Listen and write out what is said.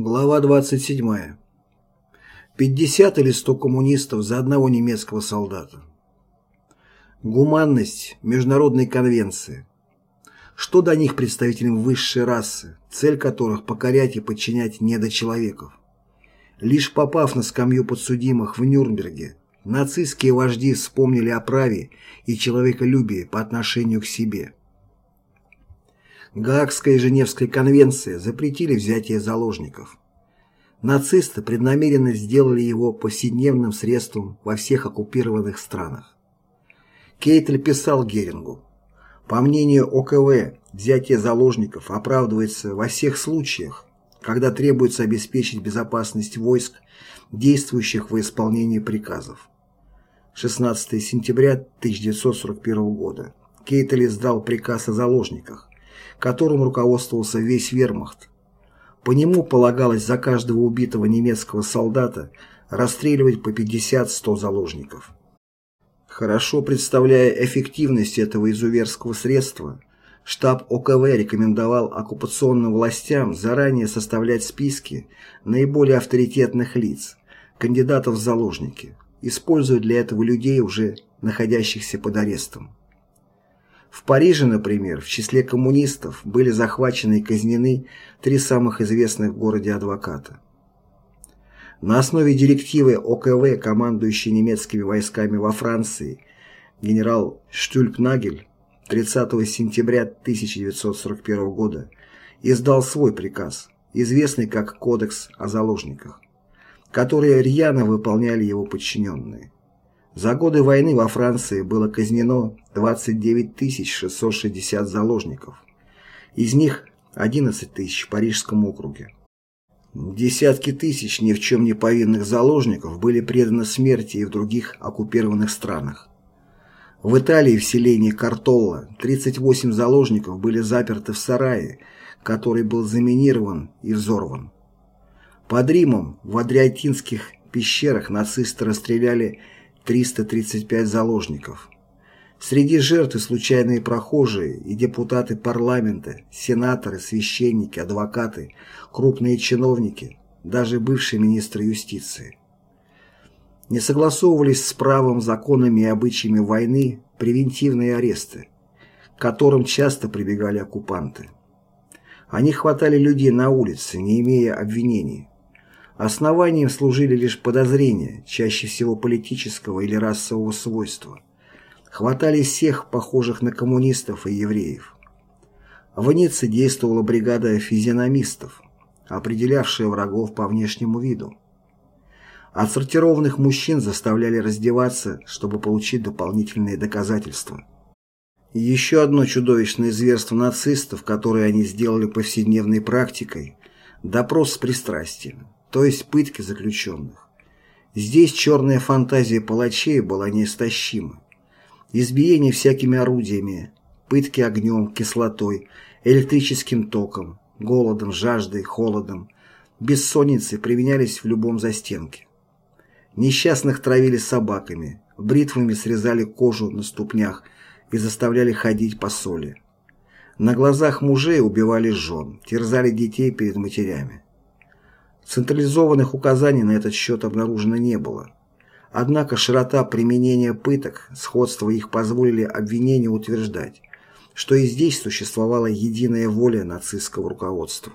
Глава 27. 50 или 100 коммунистов за одного немецкого солдата. Гуманность Международной конвенции. Что до них представителям высшей расы, цель которых покорять и подчинять недочеловеков. Лишь попав на скамью подсудимых в Нюрнберге, нацистские вожди вспомнили о праве и человеколюбии по отношению к себе – Гаагская и Женевская конвенции запретили взятие заложников. Нацисты преднамеренно сделали его повседневным средством во всех оккупированных странах. Кейтель писал Герингу, по мнению ОКВ, взятие заложников оправдывается во всех случаях, когда требуется обеспечить безопасность войск, действующих в исполнении приказов. 16 сентября 1941 года Кейтель издал приказ о заложниках, которым руководствовался весь вермахт. По нему полагалось за каждого убитого немецкого солдата расстреливать по 50-100 заложников. Хорошо представляя эффективность этого изуверского средства, штаб ОКВ рекомендовал оккупационным властям заранее составлять списки наиболее авторитетных лиц, кандидатов в заложники, используя для этого людей, уже находящихся под арестом. В Париже, например, в числе коммунистов были захвачены и казнены три самых известных в городе адвоката. На основе директивы ОКВ, командующий немецкими войсками во Франции, генерал Штюльпнагель 30 сентября 1941 года издал свой приказ, известный как Кодекс о заложниках, который рьяно выполняли его подчиненные. За годы войны во Франции было казнено 29 660 заложников. Из них 11 тысяч в Парижском округе. Десятки тысяч ни в чем не повинных заложников были преданы смерти и в других оккупированных странах. В Италии в селении Картолла 38 заложников были заперты в сарае, который был заминирован и взорван. Под Римом в Адриатинских пещерах нацисты расстреляли 335 заложников. Среди жертв и случайные прохожие, и депутаты парламента, сенаторы, священники, адвокаты, крупные чиновники, даже бывший министр юстиции. Не согласовывались с правом, законами и обычаями войны превентивные аресты, к которым часто прибегали оккупанты. Они хватали людей на улице, не имея обвинений, Основанием служили лишь подозрения, чаще всего политического или расового свойства. Хватали всех похожих на коммунистов и евреев. В Ницце действовала бригада физиономистов, определявшая врагов по внешнему виду. Отсортированных мужчин заставляли раздеваться, чтобы получить дополнительные доказательства. еще одно чудовищное зверство нацистов, которое они сделали повседневной практикой – допрос с пристрастием то есть пытки заключенных. Здесь черная фантазия палачей была неистощима. Избиение всякими орудиями, пытки огнем, кислотой, электрическим током, голодом, жаждой, холодом, бессонницы применялись в любом застенке. Несчастных травили собаками, бритвами срезали кожу на ступнях и заставляли ходить по соли. На глазах мужей убивали жен, терзали детей перед матерями. Централизованных указаний на этот счет обнаружено не было. Однако широта применения пыток, сходство их позволили обвинению утверждать, что и здесь существовала единая воля нацистского руководства.